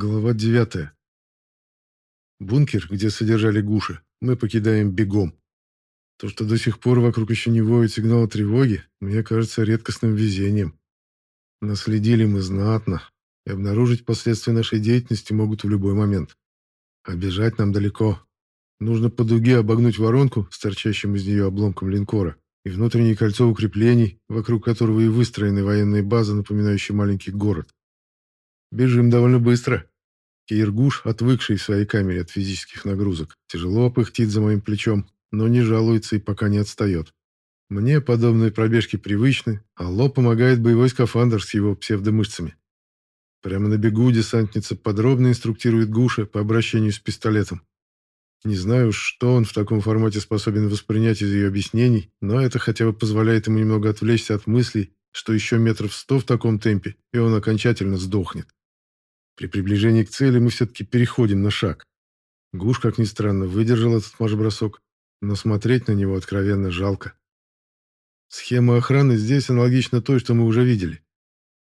Глава 9. Бункер, где содержали гуши, мы покидаем бегом. То, что до сих пор вокруг еще не воет сигнал тревоги, мне кажется редкостным везением. Наследили мы знатно, и обнаружить последствия нашей деятельности могут в любой момент. А бежать нам далеко. Нужно по дуге обогнуть воронку с торчащим из нее обломком линкора и внутреннее кольцо укреплений, вокруг которого и выстроены военные базы, напоминающие маленький город. Бежим довольно быстро. Киргуш, отвыкший в своей камере от физических нагрузок, тяжело пыхтит за моим плечом, но не жалуется и пока не отстает. Мне подобные пробежки привычны, а Ло помогает боевой скафандр с его псевдомышцами. Прямо на бегу десантница подробно инструктирует Гуша по обращению с пистолетом. Не знаю, что он в таком формате способен воспринять из ее объяснений, но это хотя бы позволяет ему немного отвлечься от мыслей, что еще метров сто в таком темпе, и он окончательно сдохнет. При приближении к цели мы все-таки переходим на шаг. Гуш, как ни странно, выдержал этот марш-бросок, но смотреть на него откровенно жалко. Схема охраны здесь аналогична той, что мы уже видели.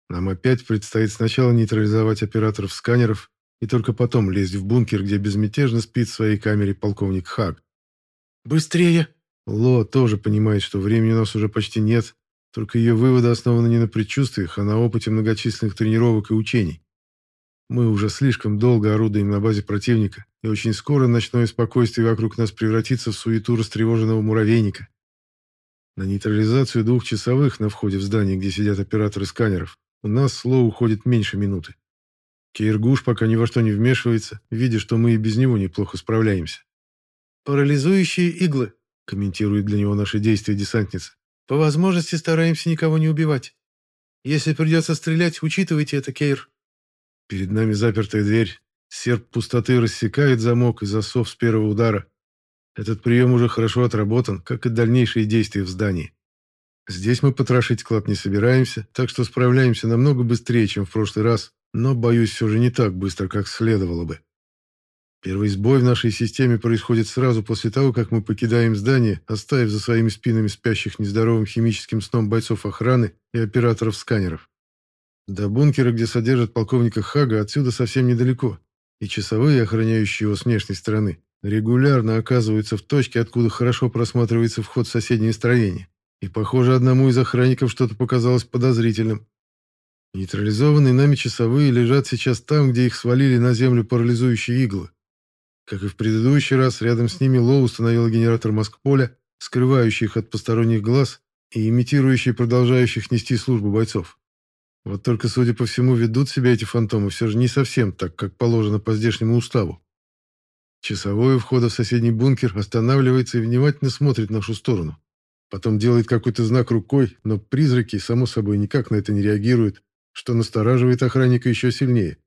Нам опять предстоит сначала нейтрализовать операторов сканеров и только потом лезть в бункер, где безмятежно спит в своей камере полковник Хаг. «Быстрее!» Ло тоже понимает, что времени у нас уже почти нет, только ее выводы основаны не на предчувствиях, а на опыте многочисленных тренировок и учений. Мы уже слишком долго орудуем на базе противника, и очень скоро ночное спокойствие вокруг нас превратится в суету растревоженного муравейника. На нейтрализацию двух часовых на входе в здание, где сидят операторы сканеров, у нас сло уходит меньше минуты. Киргуш пока ни во что не вмешивается, видя, что мы и без него неплохо справляемся. «Парализующие иглы», — комментирует для него наши действия десантница. «По возможности стараемся никого не убивать. Если придется стрелять, учитывайте это, Кейр». Перед нами запертая дверь. Серп пустоты рассекает замок и засов с первого удара. Этот прием уже хорошо отработан, как и дальнейшие действия в здании. Здесь мы потрошить клад не собираемся, так что справляемся намного быстрее, чем в прошлый раз, но, боюсь, все же не так быстро, как следовало бы. Первый сбой в нашей системе происходит сразу после того, как мы покидаем здание, оставив за своими спинами спящих нездоровым химическим сном бойцов охраны и операторов сканеров. До бункера, где содержат полковника Хага, отсюда совсем недалеко, и часовые, охраняющие его с внешней стороны, регулярно оказываются в точке, откуда хорошо просматривается вход в соседнее строение. И, похоже, одному из охранников что-то показалось подозрительным. Нейтрализованные нами часовые лежат сейчас там, где их свалили на землю парализующие иглы. Как и в предыдущий раз, рядом с ними Лоу установил генератор Москполя, скрывающий их от посторонних глаз и имитирующий продолжающих нести службу бойцов. Вот только, судя по всему, ведут себя эти фантомы все же не совсем так, как положено по здешнему уставу. Часовой у входа в соседний бункер останавливается и внимательно смотрит в нашу сторону. Потом делает какой-то знак рукой, но призраки, само собой, никак на это не реагируют, что настораживает охранника еще сильнее.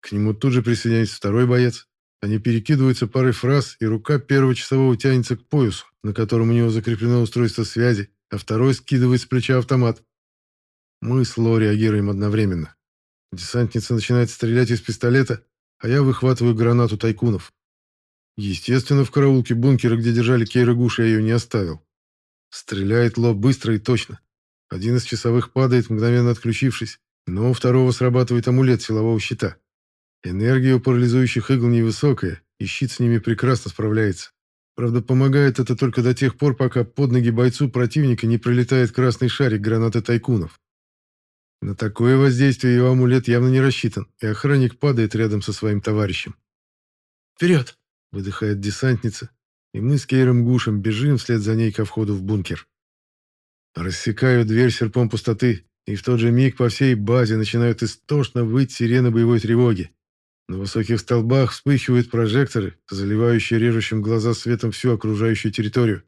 К нему тут же присоединяется второй боец. Они перекидываются парой фраз, и рука первого часового тянется к поясу, на котором у него закреплено устройство связи, а второй скидывает с плеча автомат. Мы с Ло реагируем одновременно. Десантница начинает стрелять из пистолета, а я выхватываю гранату тайкунов. Естественно, в караулке бункера, где держали Кейра Гуш, я ее не оставил. Стреляет Ло быстро и точно. Один из часовых падает, мгновенно отключившись, но у второго срабатывает амулет силового щита. Энергия у парализующих игл невысокая, и щит с ними прекрасно справляется. Правда, помогает это только до тех пор, пока под ноги бойцу противника не пролетает красный шарик гранаты тайкунов. На такое воздействие его амулет явно не рассчитан, и охранник падает рядом со своим товарищем. «Вперед!» — выдыхает десантница, и мы с Кейром Гушем бежим вслед за ней ко входу в бункер. Рассекаю дверь серпом пустоты, и в тот же миг по всей базе начинают истошно выть сирены боевой тревоги. На высоких столбах вспыхивают прожекторы, заливающие режущим глаза светом всю окружающую территорию.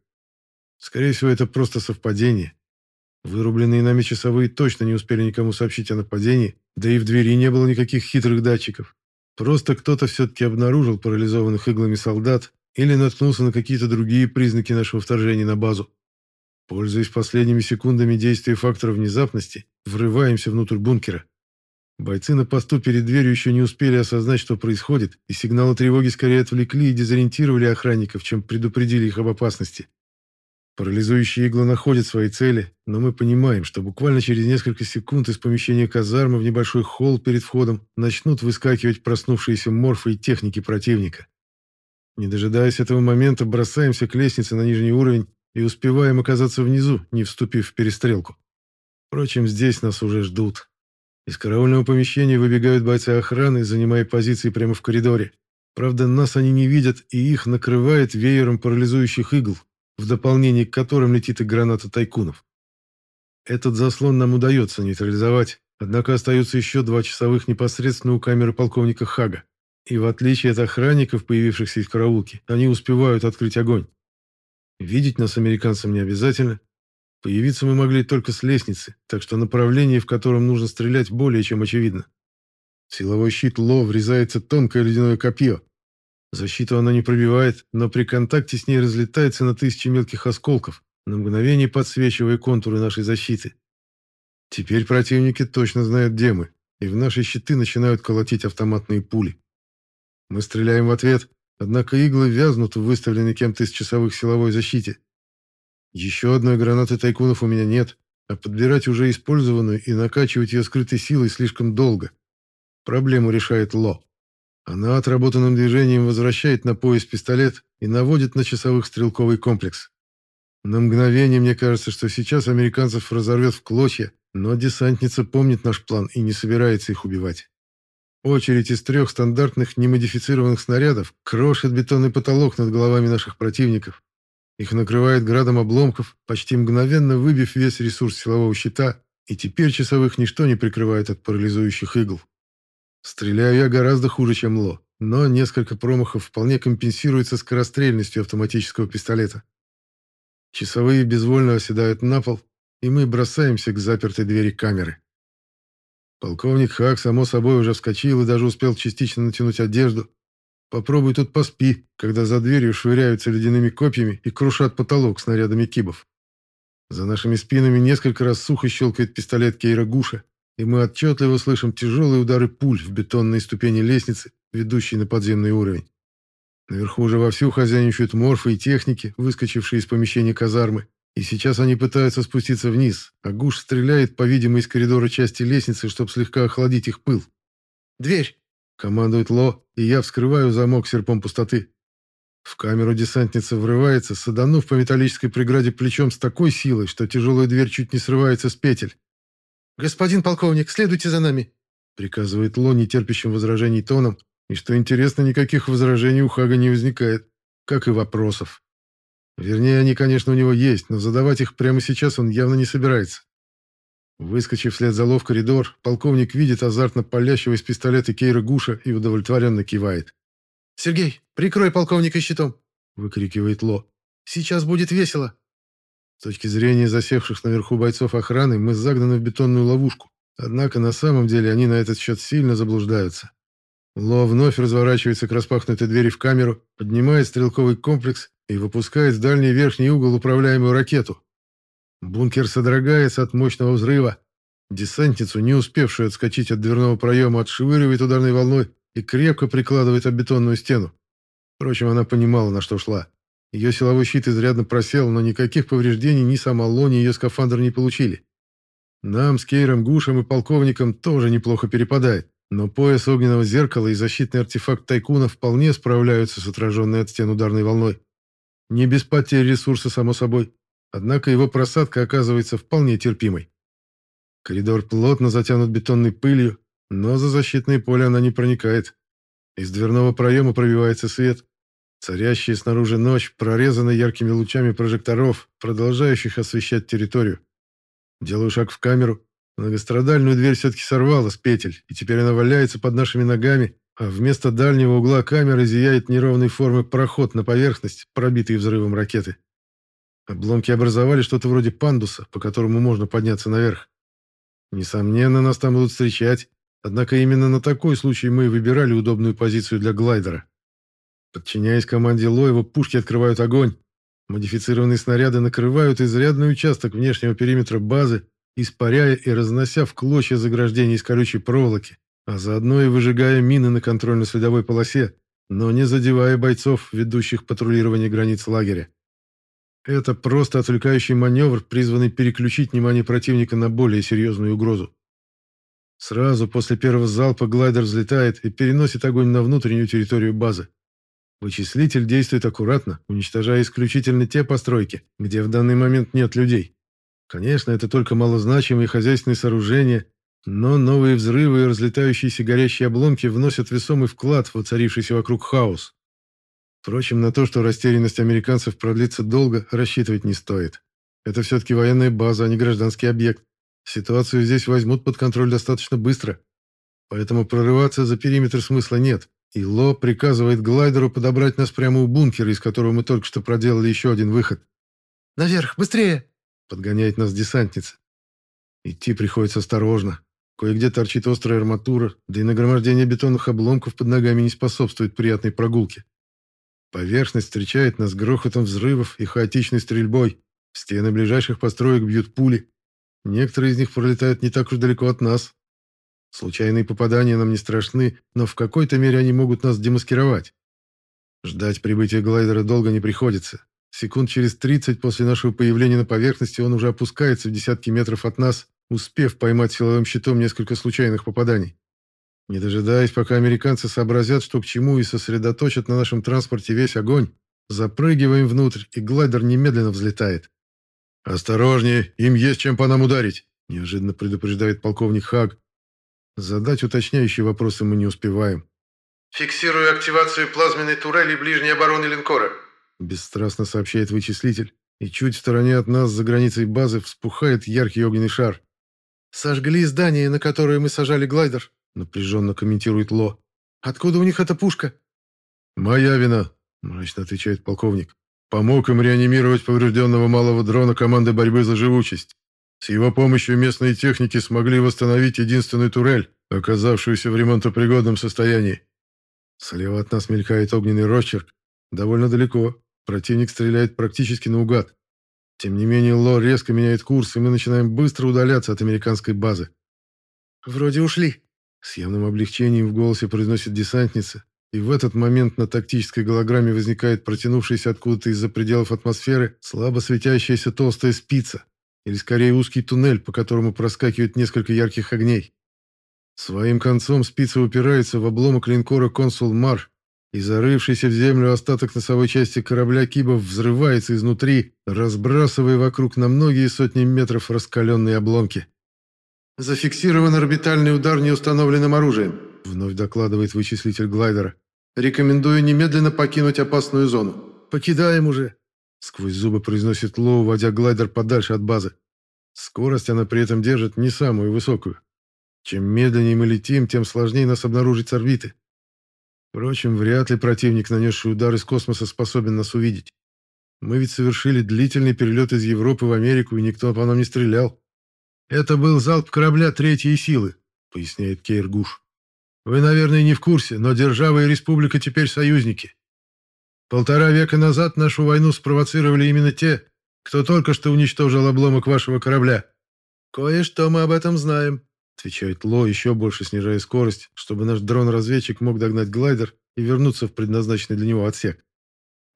Скорее всего, это просто совпадение. Вырубленные нами часовые точно не успели никому сообщить о нападении, да и в двери не было никаких хитрых датчиков. Просто кто-то все-таки обнаружил парализованных иглами солдат или наткнулся на какие-то другие признаки нашего вторжения на базу. Пользуясь последними секундами действия фактора внезапности, врываемся внутрь бункера. Бойцы на посту перед дверью еще не успели осознать, что происходит, и сигналы тревоги скорее отвлекли и дезориентировали охранников, чем предупредили их об опасности. Парализующие иглы находят свои цели, но мы понимаем, что буквально через несколько секунд из помещения казармы в небольшой холл перед входом начнут выскакивать проснувшиеся морфы и техники противника. Не дожидаясь этого момента, бросаемся к лестнице на нижний уровень и успеваем оказаться внизу, не вступив в перестрелку. Впрочем, здесь нас уже ждут. Из караульного помещения выбегают бойцы охраны, занимая позиции прямо в коридоре. Правда, нас они не видят, и их накрывает веером парализующих игл, в дополнение к которым летит и граната тайкунов. Этот заслон нам удается нейтрализовать, однако остаются еще два часовых непосредственно у камеры полковника Хага. И в отличие от охранников, появившихся из караулки, они успевают открыть огонь. Видеть нас американцам не обязательно. Появиться мы могли только с лестницы, так что направление, в котором нужно стрелять, более чем очевидно. Силовой щит Ло врезается тонкое ледяное копье. Защиту она не пробивает, но при контакте с ней разлетается на тысячи мелких осколков, на мгновение подсвечивая контуры нашей защиты. Теперь противники точно знают, где мы, и в наши щиты начинают колотить автоматные пули. Мы стреляем в ответ, Однако иглы вязнут в выставленной кем-то из часовых силовой защите. Еще одной гранаты тайкунов у меня нет, а подбирать уже использованную и накачивать ее скрытой силой слишком долго. Проблему решает Ло. Она отработанным движением возвращает на пояс пистолет и наводит на часовых стрелковый комплекс. На мгновение мне кажется, что сейчас американцев разорвет в клочья, но десантница помнит наш план и не собирается их убивать. Очередь из трех стандартных немодифицированных снарядов крошит бетонный потолок над головами наших противников. Их накрывает градом обломков, почти мгновенно выбив весь ресурс силового щита, и теперь часовых ничто не прикрывает от парализующих игл. Стреляю я гораздо хуже, чем Ло, но несколько промахов вполне компенсируется скорострельностью автоматического пистолета. Часовые безвольно оседают на пол, и мы бросаемся к запертой двери камеры. Полковник Хак, само собой, уже вскочил и даже успел частично натянуть одежду. Попробуй тут поспи, когда за дверью швыряются ледяными копьями и крушат потолок снарядами кибов. За нашими спинами несколько раз сухо щелкает пистолет Кейра Гуша, и мы отчетливо слышим тяжелые удары пуль в бетонные ступени лестницы, ведущей на подземный уровень. Наверху уже вовсю хозяйничают морфы и техники, выскочившие из помещения казармы. И сейчас они пытаются спуститься вниз, а Гуш стреляет, по-видимому, из коридора части лестницы, чтобы слегка охладить их пыл. «Дверь!» — командует Ло, и я вскрываю замок серпом пустоты. В камеру десантница врывается, саданув по металлической преграде плечом с такой силой, что тяжелая дверь чуть не срывается с петель. «Господин полковник, следуйте за нами!» — приказывает Ло нетерпящим возражений тоном, и, что интересно, никаких возражений у Хага не возникает, как и вопросов. Вернее, они, конечно, у него есть, но задавать их прямо сейчас он явно не собирается. Выскочив вслед за Ло в коридор, полковник видит азартно палящего из пистолета Кейра Гуша и удовлетворенно кивает. «Сергей, прикрой полковника щитом!» — выкрикивает Ло. «Сейчас будет весело!» С точки зрения засевших наверху бойцов охраны, мы загнаны в бетонную ловушку. Однако на самом деле они на этот счет сильно заблуждаются. Ло вновь разворачивается к распахнутой двери в камеру, поднимает стрелковый комплекс и выпускает в дальний верхний угол управляемую ракету. Бункер содрогается от мощного взрыва. Десантницу, не успевшую отскочить от дверного проема, отшвыривает ударной волной и крепко прикладывает об бетонную стену. Впрочем, она понимала, на что шла. Ее силовой щит изрядно просел, но никаких повреждений ни сама Ло, ни ее скафандр не получили. Нам с Кейром Гушем и полковником тоже неплохо перепадает, но пояс огненного зеркала и защитный артефакт Тайкуна вполне справляются с отраженной от стен ударной волной. Не без потери ресурса, само собой. Однако его просадка оказывается вполне терпимой. Коридор плотно затянут бетонной пылью, но за защитное поле она не проникает. Из дверного проема пробивается свет. Царящая снаружи ночь прорезана яркими лучами прожекторов, продолжающих освещать территорию. Делаю шаг в камеру. Многострадальную дверь все-таки сорвала с петель, и теперь она валяется под нашими ногами, а вместо дальнего угла камеры зияет неровной формы проход на поверхность, пробитый взрывом ракеты. Обломки образовали что-то вроде пандуса, по которому можно подняться наверх. Несомненно, нас там будут встречать, однако именно на такой случай мы и выбирали удобную позицию для глайдера. Подчиняясь команде Лоева, пушки открывают огонь. Модифицированные снаряды накрывают изрядный участок внешнего периметра базы, испаряя и разнося в клочья заграждения из колючей проволоки а заодно и выжигая мины на контрольно-следовой полосе, но не задевая бойцов, ведущих патрулирование границ лагеря. Это просто отвлекающий маневр, призванный переключить внимание противника на более серьезную угрозу. Сразу после первого залпа глайдер взлетает и переносит огонь на внутреннюю территорию базы. Вычислитель действует аккуратно, уничтожая исключительно те постройки, где в данный момент нет людей. Конечно, это только малозначимые хозяйственные сооружения, но новые взрывы и разлетающиеся горящие обломки вносят весомый вклад в воцарившийся вокруг хаос. Впрочем, на то, что растерянность американцев продлится долго, рассчитывать не стоит. Это все-таки военная база, а не гражданский объект. Ситуацию здесь возьмут под контроль достаточно быстро. Поэтому прорываться за периметр смысла нет. И Ло приказывает глайдеру подобрать нас прямо у бункера, из которого мы только что проделали еще один выход. «Наверх, быстрее!» — подгоняет нас десантница. Идти приходится осторожно. Кое-где торчит острая арматура, да и нагромождение бетонных обломков под ногами не способствует приятной прогулке. Поверхность встречает нас грохотом взрывов и хаотичной стрельбой. В стены ближайших построек бьют пули. Некоторые из них пролетают не так уж далеко от нас. Случайные попадания нам не страшны, но в какой-то мере они могут нас демаскировать. Ждать прибытия глайдера долго не приходится. Секунд через 30 после нашего появления на поверхности он уже опускается в десятки метров от нас, успев поймать силовым щитом несколько случайных попаданий. Не дожидаясь, пока американцы сообразят, что к чему, и сосредоточат на нашем транспорте весь огонь, запрыгиваем внутрь, и глайдер немедленно взлетает. «Осторожнее, им есть чем по нам ударить», – неожиданно предупреждает полковник Хаг. Задать уточняющие вопросы мы не успеваем. «Фиксирую активацию плазменной турели ближней обороны линкора», – бесстрастно сообщает вычислитель, и чуть в стороне от нас, за границей базы, вспухает яркий огненный шар. «Сожгли здание, на которое мы сажали глайдер», напряженно комментирует Ло. «Откуда у них эта пушка?» «Моя вина», — мрачно отвечает полковник. «Помог им реанимировать поврежденного малого дрона команды борьбы за живучесть. С его помощью местные техники смогли восстановить единственную турель, оказавшуюся в ремонтопригодном состоянии. Слева от нас мелькает огненный росчерк. Довольно далеко. Противник стреляет практически наугад. Тем не менее, Ло резко меняет курс, и мы начинаем быстро удаляться от американской базы. «Вроде ушли», с явным облегчением в голосе произносит десантница, и в этот момент на тактической голограмме возникает протянувшаяся откуда-то из-за пределов атмосферы слабо светящаяся толстая спица, или скорее узкий туннель, по которому проскакивает несколько ярких огней. Своим концом спица упирается в обломок линкора «Консул Мар», и зарывшийся в землю остаток носовой части корабля Кибов взрывается изнутри, разбрасывая вокруг на многие сотни метров раскаленные обломки. «Зафиксирован орбитальный удар неустановленным оружием», вновь докладывает вычислитель глайдера. «Рекомендую немедленно покинуть опасную зону». «Покидаем уже», сквозь зубы произносит Лоу, водя глайдер подальше от базы. Скорость она при этом держит не самую высокую. Чем медленнее мы летим, тем сложнее нас обнаружить с орбиты. Впрочем, вряд ли противник, нанесший удар из космоса, способен нас увидеть. Мы ведь совершили длительный перелет из Европы в Америку, и никто по нам не стрелял. «Это был залп корабля третьей силы», — поясняет Кейргуш. «Вы, наверное, не в курсе, но держава и республика теперь союзники. Полтора века назад нашу войну спровоцировали именно те, кто только что уничтожил обломок вашего корабля». «Кое-что мы об этом знаем», — отвечает Ло, еще больше снижая скорость, чтобы наш дрон-разведчик мог догнать глайдер и вернуться в предназначенный для него отсек.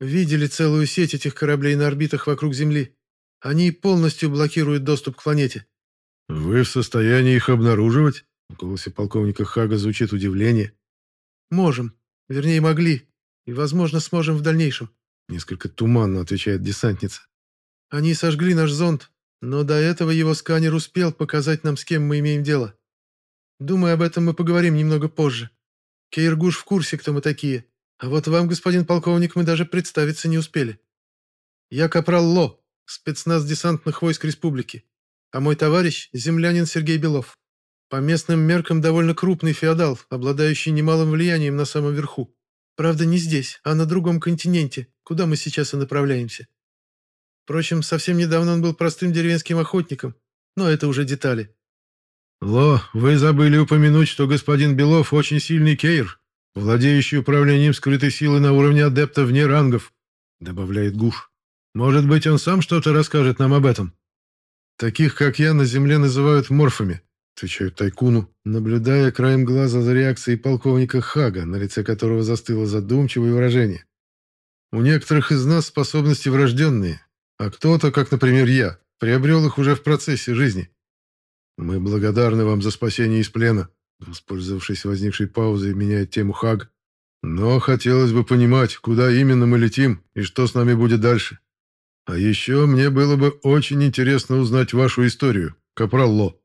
«Видели целую сеть этих кораблей на орбитах вокруг Земли. Они полностью блокируют доступ к планете. «Вы в состоянии их обнаруживать?» В голосе полковника Хага звучит удивление. «Можем. Вернее, могли. И, возможно, сможем в дальнейшем». Несколько туманно отвечает десантница. «Они сожгли наш зонд, но до этого его сканер успел показать нам, с кем мы имеем дело. Думаю, об этом мы поговорим немного позже. Кейргуш в курсе, кто мы такие. А вот вам, господин полковник, мы даже представиться не успели. Я капрал Ло, спецназ десантных войск республики. А мой товарищ – землянин Сергей Белов. По местным меркам довольно крупный феодал, обладающий немалым влиянием на самом верху. Правда, не здесь, а на другом континенте, куда мы сейчас и направляемся. Впрочем, совсем недавно он был простым деревенским охотником, но это уже детали. «Ло, вы забыли упомянуть, что господин Белов очень сильный кейр, владеющий управлением скрытой силы на уровне адепта вне рангов», добавляет Гуш. «Может быть, он сам что-то расскажет нам об этом?» «Таких, как я, на земле называют морфами», — отвечаю Тайкуну, наблюдая краем глаза за реакцией полковника Хага, на лице которого застыло задумчивое выражение. «У некоторых из нас способности врожденные, А кто-то, как, например, я, приобрел их уже в процессе жизни. Мы благодарны вам за спасение из плена, воспользовавшись возникшей паузой, меняет тему Хаг. Но хотелось бы понимать, куда именно мы летим и что с нами будет дальше. А еще мне было бы очень интересно узнать вашу историю, капрал Ло.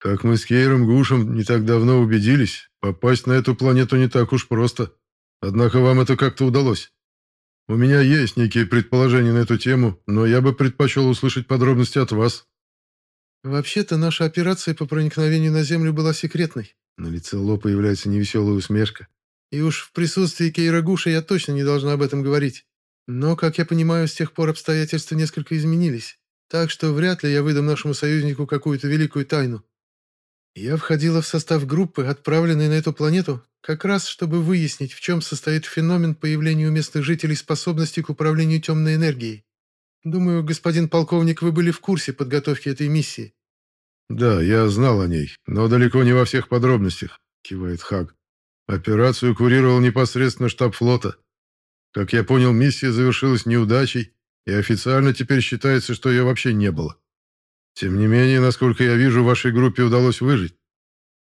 Как мы с Кейром Гушем не так давно убедились, попасть на эту планету не так уж просто. Однако вам это как-то удалось. У меня есть некие предположения на эту тему, но я бы предпочел услышать подробности от вас. Вообще-то наша операция по проникновению на Землю была секретной. На лице Ло появляется невеселая усмешка. И уж в присутствии Кейра Гуша я точно не должна об этом говорить. Но, как я понимаю, с тех пор обстоятельства несколько изменились. Так что вряд ли я выдам нашему союзнику какую-то великую тайну. Я входила в состав группы, отправленной на эту планету, как раз чтобы выяснить, в чем состоит феномен появления у местных жителей способности к управлению темной энергией. Думаю, господин полковник, вы были в курсе подготовки этой миссии. Да, я знал о ней, но далеко не во всех подробностях, кивает Хаг. Операцию курировал непосредственно штаб флота. Как я понял, миссия завершилась неудачей, и официально теперь считается, что ее вообще не было. Тем не менее, насколько я вижу, вашей группе удалось выжить.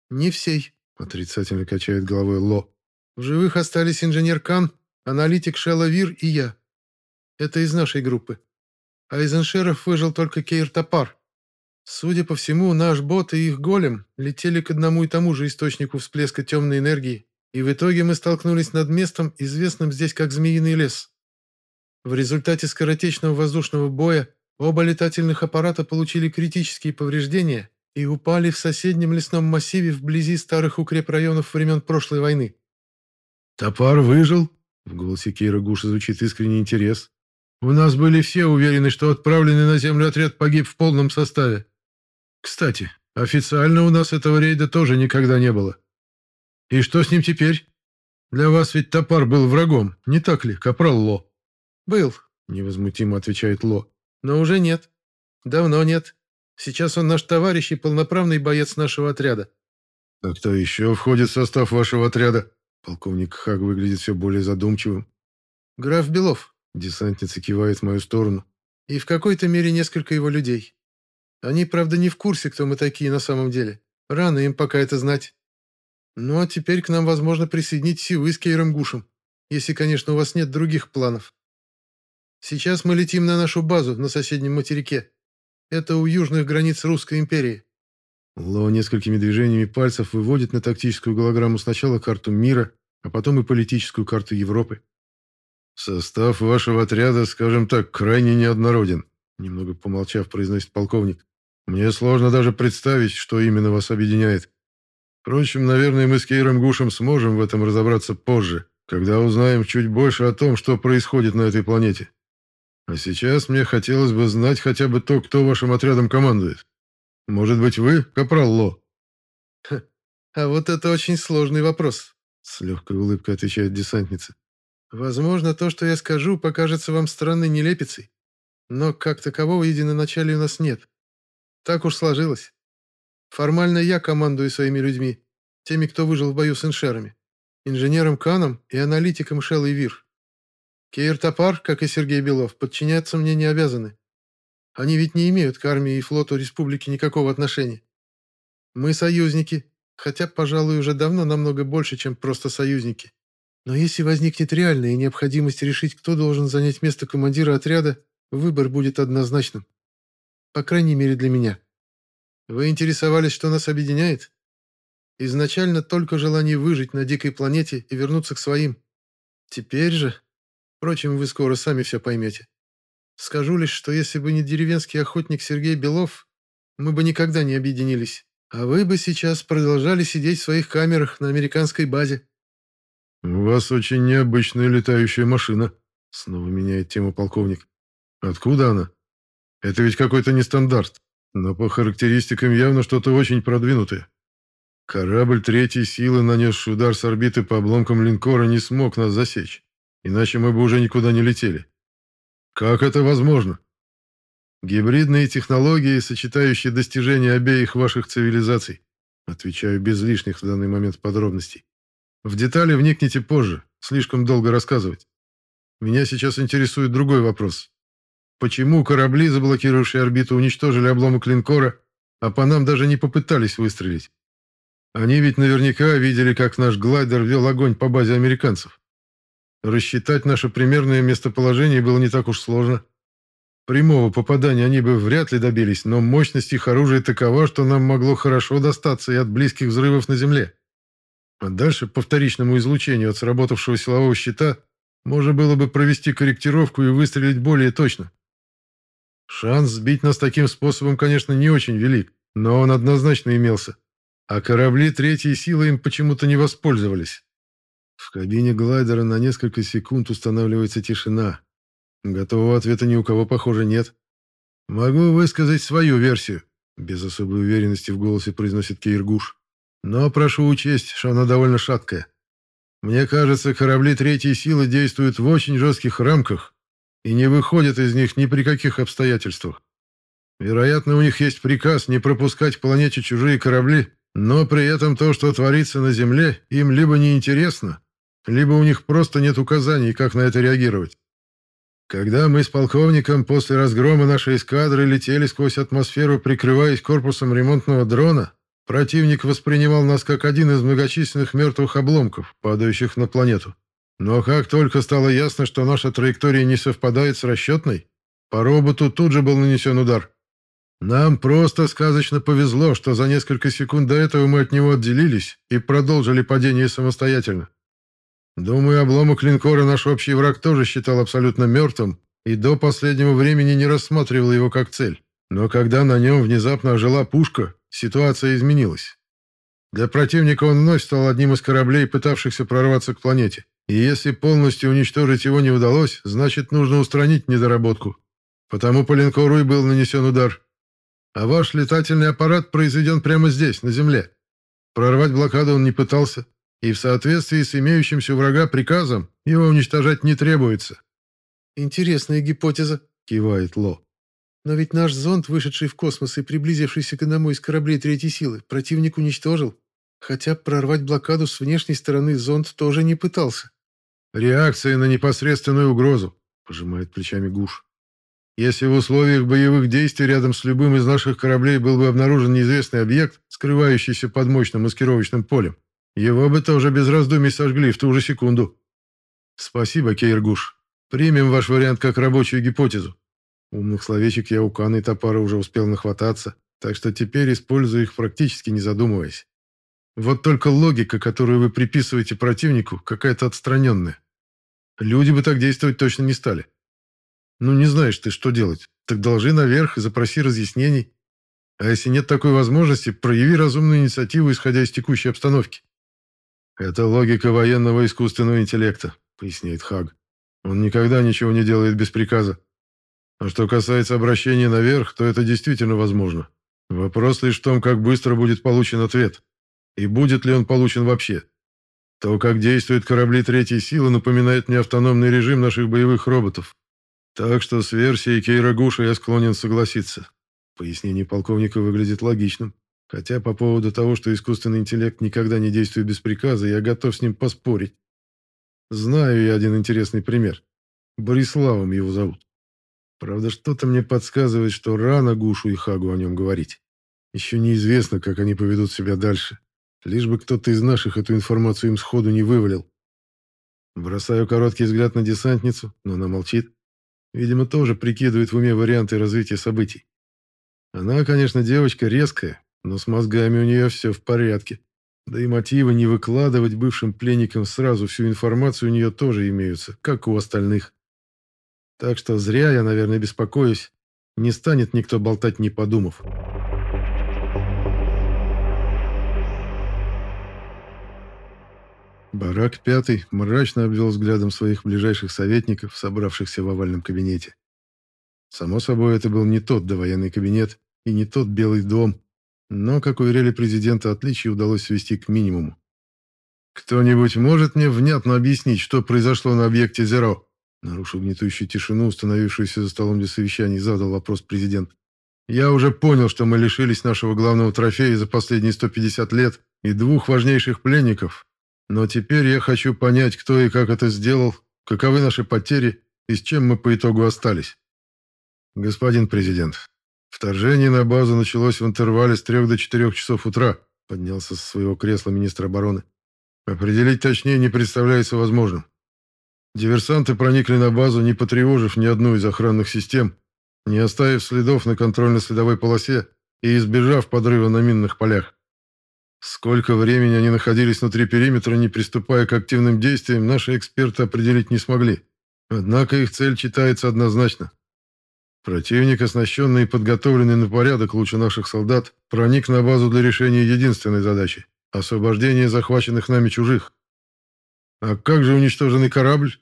Не всей, отрицательно качает головой Ло. В живых остались инженер Кан, аналитик Шелла Вир и я. Это из нашей группы. А из иншеров выжил только Кейр Топар. Судя по всему, наш бот и их голем летели к одному и тому же источнику всплеска темной энергии, и в итоге мы столкнулись над местом, известным здесь как Змеиный лес. В результате скоротечного воздушного боя Оба летательных аппарата получили критические повреждения и упали в соседнем лесном массиве вблизи старых укрепрайонов времен прошлой войны. «Топар выжил?» — в голосе Кейра Гуша звучит искренний интерес. «У нас были все уверены, что отправленный на землю отряд погиб в полном составе. Кстати, официально у нас этого рейда тоже никогда не было. И что с ним теперь? Для вас ведь Топар был врагом, не так ли, капрал Ло?» «Был», — невозмутимо отвечает Ло. Но уже нет. Давно нет. Сейчас он наш товарищ и полноправный боец нашего отряда. А кто еще входит в состав вашего отряда? Полковник Хаг выглядит все более задумчивым. Граф Белов. Десантница кивает в мою сторону. И в какой-то мере несколько его людей. Они, правда, не в курсе, кто мы такие на самом деле. Рано им пока это знать. Ну а теперь к нам возможно присоединить вы с Кейром Гушем, если, конечно, у вас нет других планов. Сейчас мы летим на нашу базу на соседнем материке. Это у южных границ Русской империи». Ло несколькими движениями пальцев выводит на тактическую голограмму сначала карту мира, а потом и политическую карту Европы. «Состав вашего отряда, скажем так, крайне неоднороден», немного помолчав, произносит полковник. «Мне сложно даже представить, что именно вас объединяет. Впрочем, наверное, мы с Кейром Гушем сможем в этом разобраться позже, когда узнаем чуть больше о том, что происходит на этой планете. А сейчас мне хотелось бы знать хотя бы то, кто вашим отрядом командует. Может быть, вы, капрал Ло?» «А вот это очень сложный вопрос», — с легкой улыбкой отвечает десантница. «Возможно, то, что я скажу, покажется вам странной нелепицей, но как такового единоначалия у нас нет. Так уж сложилось. Формально я командую своими людьми, теми, кто выжил в бою с иншерами, инженером Каном и аналитиком Шелл и Вир. Кейр Топар, как и Сергей Белов, подчиняться мне не обязаны. Они ведь не имеют к армии и флоту республики никакого отношения. Мы союзники, хотя, пожалуй, уже давно намного больше, чем просто союзники. Но если возникнет реальная необходимость решить, кто должен занять место командира отряда, выбор будет однозначным. По крайней мере, для меня. Вы интересовались, что нас объединяет? Изначально только желание выжить на дикой планете и вернуться к своим. Теперь же Впрочем, вы скоро сами все поймете. Скажу лишь, что если бы не деревенский охотник Сергей Белов, мы бы никогда не объединились, а вы бы сейчас продолжали сидеть в своих камерах на американской базе». «У вас очень необычная летающая машина», — снова меняет тему полковник. «Откуда она? Это ведь какой-то нестандарт, но по характеристикам явно что-то очень продвинутое. Корабль третьей силы, нанесший удар с орбиты по обломкам линкора, не смог нас засечь. Иначе мы бы уже никуда не летели. Как это возможно? Гибридные технологии, сочетающие достижения обеих ваших цивилизаций. Отвечаю без лишних в данный момент подробностей. В детали вникните позже, слишком долго рассказывать. Меня сейчас интересует другой вопрос. почему корабли, заблокировавшие орбиту, уничтожили обломок линкора, а по нам даже не попытались выстрелить. Они ведь наверняка видели, как наш глайдер вел огонь по базе американцев. Рассчитать наше примерное местоположение было не так уж сложно. Прямого попадания они бы вряд ли добились, но мощность их оружия такова, что нам могло хорошо достаться и от близких взрывов на Земле. А дальше, по вторичному излучению от сработавшего силового щита, можно было бы провести корректировку и выстрелить более точно. Шанс сбить нас таким способом, конечно, не очень велик, но он однозначно имелся. А корабли третьей силы им почему-то не воспользовались. В кабине глайдера на несколько секунд устанавливается тишина. Готового ответа ни у кого, похоже, нет. Могу высказать свою версию, без особой уверенности в голосе произносит Кейргуш. Но прошу учесть, что она довольно шаткая. Мне кажется, корабли третьей силы действуют в очень жестких рамках и не выходят из них ни при каких обстоятельствах. Вероятно, у них есть приказ не пропускать к планете чужие корабли, но при этом то, что творится на Земле, им либо неинтересно, либо у них просто нет указаний, как на это реагировать. Когда мы с полковником после разгрома нашей эскадры летели сквозь атмосферу, прикрываясь корпусом ремонтного дрона, противник воспринимал нас как один из многочисленных мертвых обломков, падающих на планету. Но как только стало ясно, что наша траектория не совпадает с расчетной, по роботу тут же был нанесен удар. Нам просто сказочно повезло, что за несколько секунд до этого мы от него отделились и продолжили падение самостоятельно. Думаю, обломок линкора наш общий враг тоже считал абсолютно мертвым и до последнего времени не рассматривал его как цель. Но когда на нем внезапно ожила пушка, ситуация изменилась. Для противника он вновь стал одним из кораблей, пытавшихся прорваться к планете. И если полностью уничтожить его не удалось, значит, нужно устранить недоработку. Потому по линкору и был нанесен удар. А ваш летательный аппарат произведен прямо здесь, на Земле. Прорвать блокаду он не пытался, и в соответствии с имеющимся у врага приказом его уничтожать не требуется. «Интересная гипотеза», — кивает Ло. «Но ведь наш зонд, вышедший в космос и приблизившийся к одному из кораблей третьей силы, противник уничтожил. Хотя прорвать блокаду с внешней стороны зонд тоже не пытался». «Реакция на непосредственную угрозу», — пожимает плечами Гуш. «Если в условиях боевых действий рядом с любым из наших кораблей был бы обнаружен неизвестный объект, скрывающийся под мощным маскировочным полем, его бы тоже без раздумий сожгли в ту же секунду. Спасибо, Кейргуш. Примем ваш вариант как рабочую гипотезу. Умных словечек я у Каны Топара уже успел нахвататься, так что теперь использую их практически не задумываясь. Вот только логика, которую вы приписываете противнику, какая-то отстраненная. Люди бы так действовать точно не стали. Ну, не знаешь ты, что делать, так должи наверх и запроси разъяснений. А если нет такой возможности, прояви разумную инициативу, исходя из текущей обстановки. «Это логика военного искусственного интеллекта», — поясняет Хаг. «Он никогда ничего не делает без приказа. А что касается обращения наверх, то это действительно возможно. Вопрос лишь в том, как быстро будет получен ответ. И будет ли он получен вообще. То, как действуют корабли третьей силы, напоминает мне автономный режим наших боевых роботов. Так что с версией Кейра Гуша я склонен согласиться. Пояснение полковника выглядит логичным. Хотя по поводу того, что искусственный интеллект никогда не действует без приказа, я готов с ним поспорить. Знаю я один интересный пример. Бориславом его зовут. Правда, что-то мне подсказывает, что рано Гушу и Хагу о нем говорить. Еще неизвестно, как они поведут себя дальше. Лишь бы кто-то из наших эту информацию им сходу не вывалил. Бросаю короткий взгляд на десантницу, но она молчит. Видимо, тоже прикидывает в уме варианты развития событий. Она, конечно, девочка резкая, но с мозгами у нее все в порядке. Да и мотивы не выкладывать бывшим пленникам сразу всю информацию у нее тоже имеются, как у остальных. Так что зря я, наверное, беспокоюсь. Не станет никто болтать, не подумав. Барак пятый мрачно обвел взглядом своих ближайших советников, собравшихся в овальном кабинете. Само собой, это был не тот довоенный кабинет и не тот Белый дом, но, как уверяли президента, отличий удалось свести к минимуму. «Кто-нибудь может мне внятно объяснить, что произошло на объекте «Зеро»?» Нарушив гнетущую тишину, установившуюся за столом для совещаний, задал вопрос президент. «Я уже понял, что мы лишились нашего главного трофея за последние 150 лет и двух важнейших пленников. Но теперь я хочу понять, кто и как это сделал, каковы наши потери и с чем мы по итогу остались». господин президент, вторжение на базу началось в интервале с 3 до 4 часов утра, поднялся со своего кресла министр обороны. Определить точнее не представляется возможным. Диверсанты проникли на базу, не потревожив ни одну из охранных систем, не оставив следов на контрольно-следовой полосе и избежав подрыва на минных полях. Сколько времени они находились внутри периметра, не приступая к активным действиям, наши эксперты определить не смогли. Однако их цель читается однозначно. Противник, оснащенный и подготовленный на порядок лучше наших солдат, проник на базу для решения единственной задачи – освобождения захваченных нами чужих. А как же уничтоженный корабль?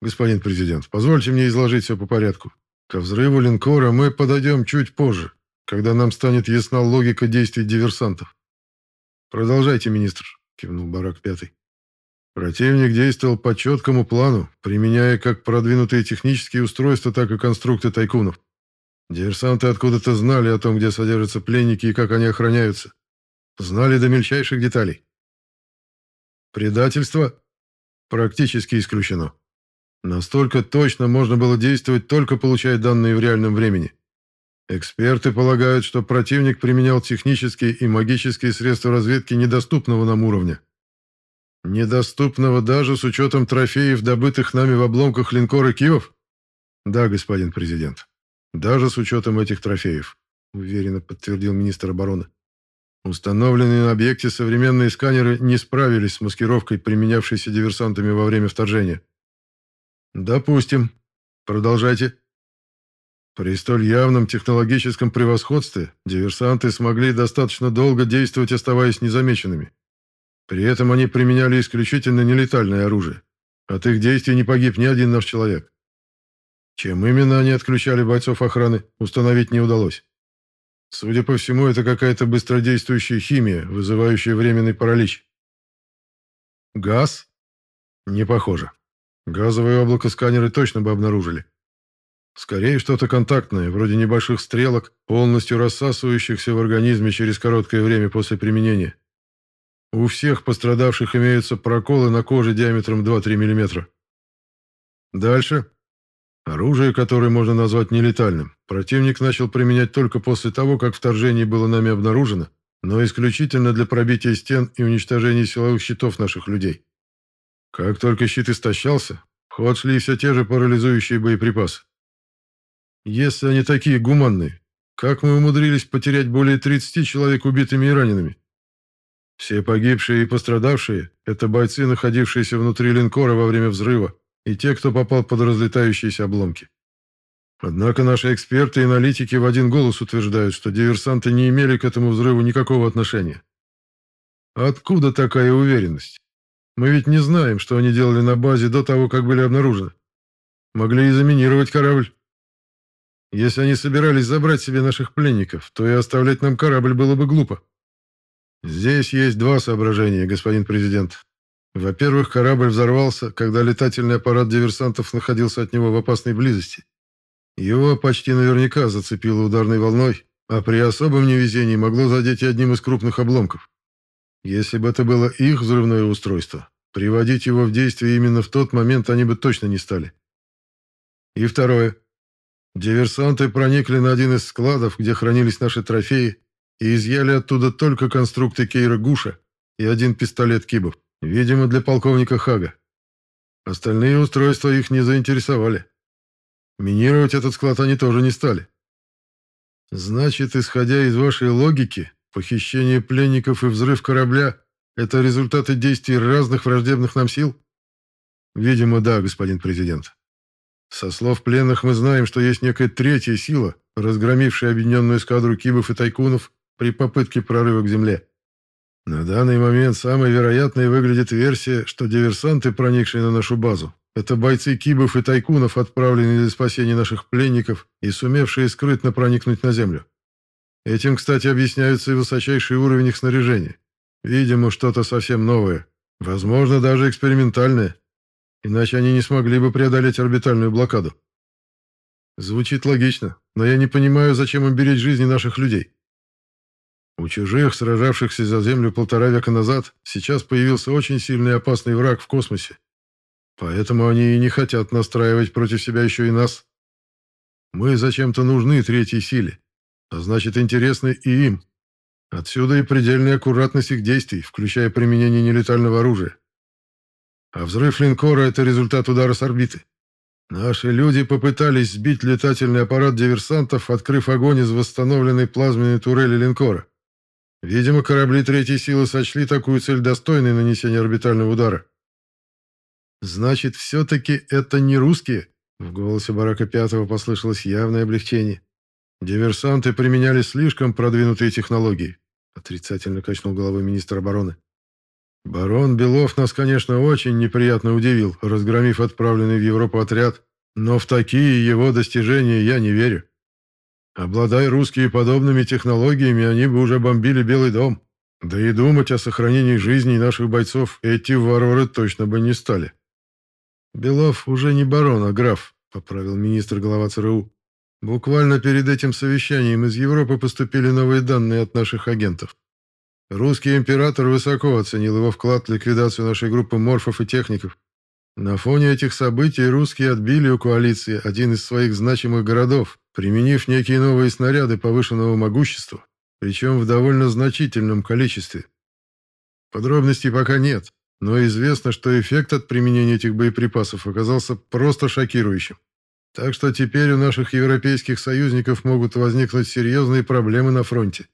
Господин президент, позвольте мне изложить все по порядку. Ко взрыву линкора мы подойдем чуть позже, когда нам станет ясна логика действий диверсантов. «Продолжайте, министр», — кивнул Барак Пятый. Противник действовал по четкому плану, применяя как продвинутые технические устройства, так и конструкты тайкунов. Диверсанты откуда-то знали о том, где содержатся пленники и как они охраняются. Знали до мельчайших деталей. Предательство практически исключено. Настолько точно можно было действовать, только получая данные в реальном времени. Эксперты полагают, что противник применял технические и магические средства разведки недоступного нам уровня. Недоступного даже с учетом трофеев, добытых нами в обломках линкора Киев? Да, господин президент. Даже с учетом этих трофеев, уверенно подтвердил министр обороны. Установленные на объекте современные сканеры не справились с маскировкой, применявшейся диверсантами во время вторжения. Допустим. Продолжайте. При столь явном технологическом превосходстве диверсанты смогли достаточно долго действовать, оставаясь незамеченными. При этом они применяли исключительно нелетальное оружие. От их действий не погиб ни один наш человек. Чем именно они отключали бойцов охраны, установить не удалось. Судя по всему, это какая-то быстродействующая химия, вызывающая временный паралич. Газ? Не похоже. Газовые облако сканеры точно бы обнаружили. Скорее что-то контактное, вроде небольших стрелок, полностью рассасывающихся в организме через короткое время после применения. У всех пострадавших имеются проколы на коже диаметром 2-3 мм. Дальше. Оружие, которое можно назвать нелетальным, противник начал применять только после того, как вторжение было нами обнаружено, но исключительно для пробития стен и уничтожения силовых щитов наших людей. Как только щит истощался, в ход шли все те же парализующие боеприпасы. Если они такие гуманные, как мы умудрились потерять более 30 человек убитыми и ранеными? Все погибшие и пострадавшие – это бойцы, находившиеся внутри линкора во время взрыва, и те, кто попал под разлетающиеся обломки. Однако наши эксперты и аналитики в один голос утверждают, что диверсанты не имели к этому взрыву никакого отношения. Откуда такая уверенность? Мы ведь не знаем, что они делали на базе до того, как были обнаружены. Могли и заминировать корабль. Если они собирались забрать себе наших пленников, то и оставлять нам корабль было бы глупо. Здесь есть два соображения, господин президент. Во-первых, корабль взорвался, когда летательный аппарат диверсантов находился от него в опасной близости. Его почти наверняка зацепило ударной волной, а при особом невезении могло задеть и одним из крупных обломков. Если бы это было их взрывное устройство, приводить его в действие именно в тот момент они бы точно не стали. И второе. Диверсанты проникли на один из складов, где хранились наши трофеи, и изъяли оттуда только конструкты Кейра Гуша и один пистолет Кибов, видимо, для полковника Хага. Остальные устройства их не заинтересовали. Минировать этот склад они тоже не стали. Значит, исходя из вашей логики, похищение пленников и взрыв корабля – это результаты действий разных враждебных нам сил? Видимо, да, господин президент. Со слов пленных мы знаем, что есть некая третья сила, разгромившая объединенную эскадру кибов и тайкунов при попытке прорыва к земле. На данный момент самой вероятной выглядит версия, что диверсанты, проникшие на нашу базу, это бойцы кибов и тайкунов, отправленные для спасения наших пленников и сумевшие скрытно проникнуть на землю. Этим, кстати, объясняется и высочайший уровень их снаряжения. Видимо, что-то совсем новое, возможно, даже экспериментальное. Иначе они не смогли бы преодолеть орбитальную блокаду. Звучит логично, но я не понимаю, зачем им беречь жизни наших людей. У чужих, сражавшихся за Землю полтора века назад, сейчас появился очень сильный и опасный враг в космосе. Поэтому они и не хотят настраивать против себя еще и нас. Мы зачем-то нужны третьей силе, а значит, интересны и им. Отсюда и предельная аккуратность их действий, включая применение нелетального оружия. А взрыв линкора – это результат удара с орбиты. Наши люди попытались сбить летательный аппарат диверсантов, открыв огонь из восстановленной плазменной турели линкора. Видимо, корабли третьей силы сочли такую цель достойной нанесения орбитального удара. «Значит, все-таки это не русские?» В голосе Барака Пятого послышалось явное облегчение. «Диверсанты применяли слишком продвинутые технологии», отрицательно качнул головой министр обороны. «Барон Белов нас, конечно, очень неприятно удивил, разгромив отправленный в Европу отряд, но в такие его достижения я не верю. Обладая русские подобными технологиями, они бы уже бомбили Белый дом. Да и думать о сохранении жизни наших бойцов эти варвары точно бы не стали. Белов уже не барон, а граф, поправил министр глава ЦРУ. Буквально перед этим совещанием из Европы поступили новые данные от наших агентов. Русский император высоко оценил его вклад в ликвидацию нашей группы морфов и техников. На фоне этих событий русские отбили у коалиции один из своих значимых городов, применив некие новые снаряды повышенного могущества, причем в довольно значительном количестве. Подробностей пока нет, но известно, что эффект от применения этих боеприпасов оказался просто шокирующим. Так что теперь у наших европейских союзников могут возникнуть серьезные проблемы на фронте.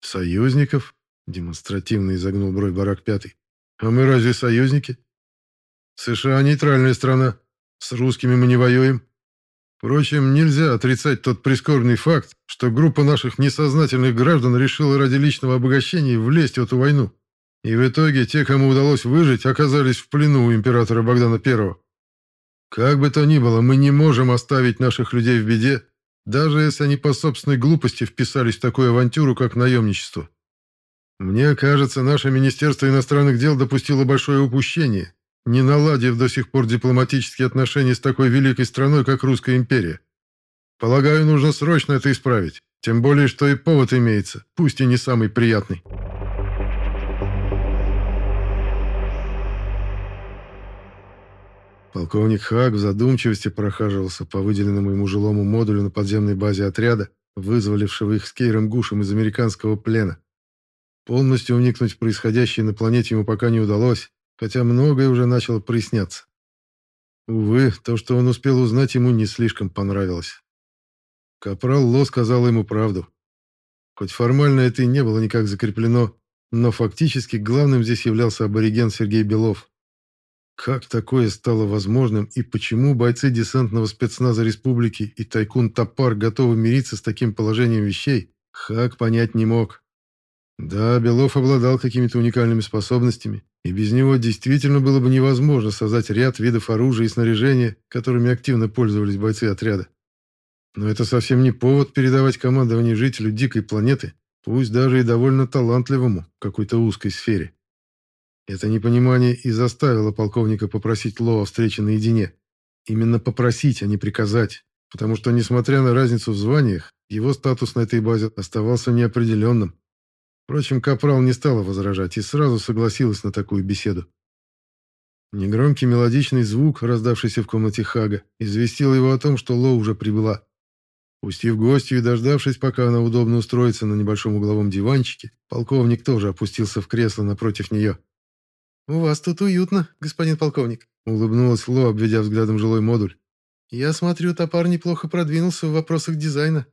«Союзников?» – демонстративно изогнул бровь Барак Пятый. «А мы разве союзники?» США нейтральная страна. С русскими мы не воюем. Впрочем, нельзя отрицать тот прискорбный факт, что группа наших несознательных граждан решила ради личного обогащения влезть в эту войну. И в итоге те, кому удалось выжить, оказались в плену у императора Богдана I. Как бы то ни было, мы не можем оставить наших людей в беде, даже если они по собственной глупости вписались в такую авантюру, как наемничество. Мне кажется, наше Министерство иностранных дел допустило большое упущение, не наладив до сих пор дипломатические отношения с такой великой страной, как Русская империя. Полагаю, нужно срочно это исправить, тем более, что и повод имеется, пусть и не самый приятный. Полковник Хаг в задумчивости прохаживался по выделенному ему жилому модулю на подземной базе отряда, вызволившего их с Кейром Гушем из американского плена. Полностью уникнуть в происходящее на планете ему пока не удалось, хотя многое уже начало проясняться. Увы, то, что он успел узнать, ему не слишком понравилось. Капрал Ло сказал ему правду. Хоть формально это и не было никак закреплено, но фактически главным здесь являлся абориген Сергей Белов. Как такое стало возможным и почему бойцы десантного спецназа республики и тайкун Топар готовы мириться с таким положением вещей, Хак понять не мог. Да, Белов обладал какими-то уникальными способностями, и без него действительно было бы невозможно создать ряд видов оружия и снаряжения, которыми активно пользовались бойцы отряда. Но это совсем не повод передавать командование жителю дикой планеты, пусть даже и довольно талантливому в какой-то узкой сфере. Это непонимание и заставило полковника попросить Ло о встрече наедине. Именно попросить, а не приказать, потому что, несмотря на разницу в званиях, его статус на этой базе оставался неопределенным. Впрочем, Капрал не стала возражать и сразу согласилась на такую беседу. Негромкий мелодичный звук, раздавшийся в комнате Хага, известил его о том, что Ло уже прибыла. Пустив гостью и дождавшись, пока она удобно устроится на небольшом угловом диванчике, полковник тоже опустился в кресло напротив нее. «У вас тут уютно, господин полковник», — улыбнулась Ло, обведя взглядом жилой модуль. «Я смотрю, топар неплохо продвинулся в вопросах дизайна.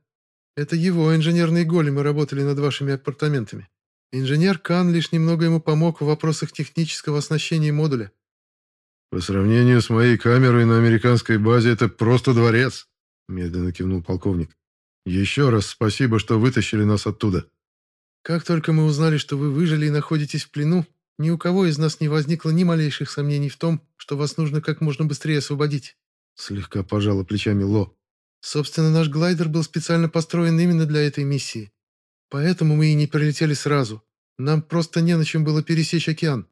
Это его инженерные големы работали над вашими апартаментами. Инженер Кан лишь немного ему помог в вопросах технического оснащения модуля. По сравнению с моей камерой на американской базе это просто дворец, медленно кивнул полковник. Еще раз спасибо, что вытащили нас оттуда. Как только мы узнали, что вы выжили и находитесь в плену, ни у кого из нас не возникло ни малейших сомнений в том, что вас нужно как можно быстрее освободить. Слегка пожала плечами Ло. Собственно, наш глайдер был специально построен именно для этой миссии. Поэтому мы и не прилетели сразу. Нам просто не на чем было пересечь океан.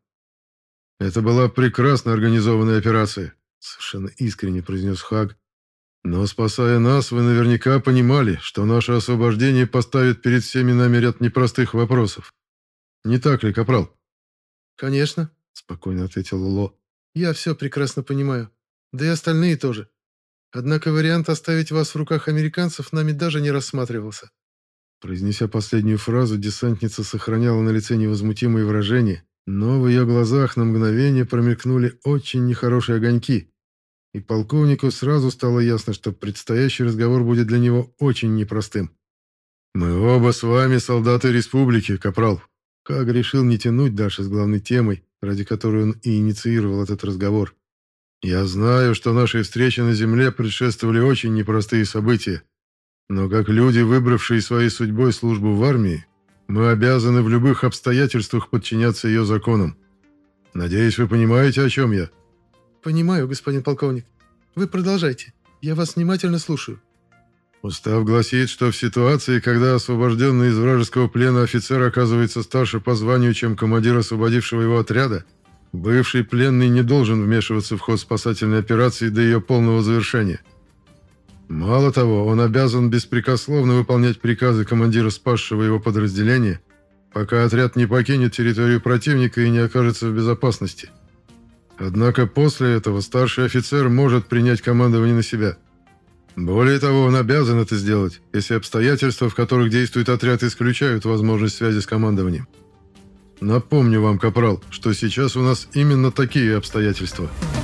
Это была прекрасно организованная операция, совершенно искренне произнес Хаг. Но спасая нас, вы наверняка понимали, что наше освобождение поставит перед всеми нами ряд непростых вопросов. Не так ли, Капрал? Конечно, спокойно ответил Ло. Я все прекрасно понимаю. Да и остальные тоже. Однако вариант оставить вас в руках американцев нами даже не рассматривался. Произнеся последнюю фразу, десантница сохраняла на лице невозмутимые выражения, но в ее глазах на мгновение промелькнули очень нехорошие огоньки, и полковнику сразу стало ясно, что предстоящий разговор будет для него очень непростым. «Мы оба с вами солдаты республики, капрал». Как решил не тянуть дальше с главной темой, ради которой он и инициировал этот разговор. «Я знаю, что нашей встрече на земле предшествовали очень непростые события, но как люди, выбравшие своей судьбой службу в армии, мы обязаны в любых обстоятельствах подчиняться ее законам. Надеюсь, вы понимаете, о чем я?» «Понимаю, господин полковник. Вы продолжайте. Я вас внимательно слушаю». Устав гласит, что в ситуации, когда освобожденный из вражеского плена офицер оказывается старше по званию, чем командир освободившего его отряда, бывший пленный не должен вмешиваться в ход спасательной операции до ее полного завершения – Мало того, он обязан беспрекословно выполнять приказы командира спасшего его подразделения, пока отряд не покинет территорию противника и не окажется в безопасности. Однако после этого старший офицер может принять командование на себя. Более того, он обязан это сделать, если обстоятельства, в которых действует отряд, исключают возможность связи с командованием. Напомню вам, Капрал, что сейчас у нас именно такие обстоятельства –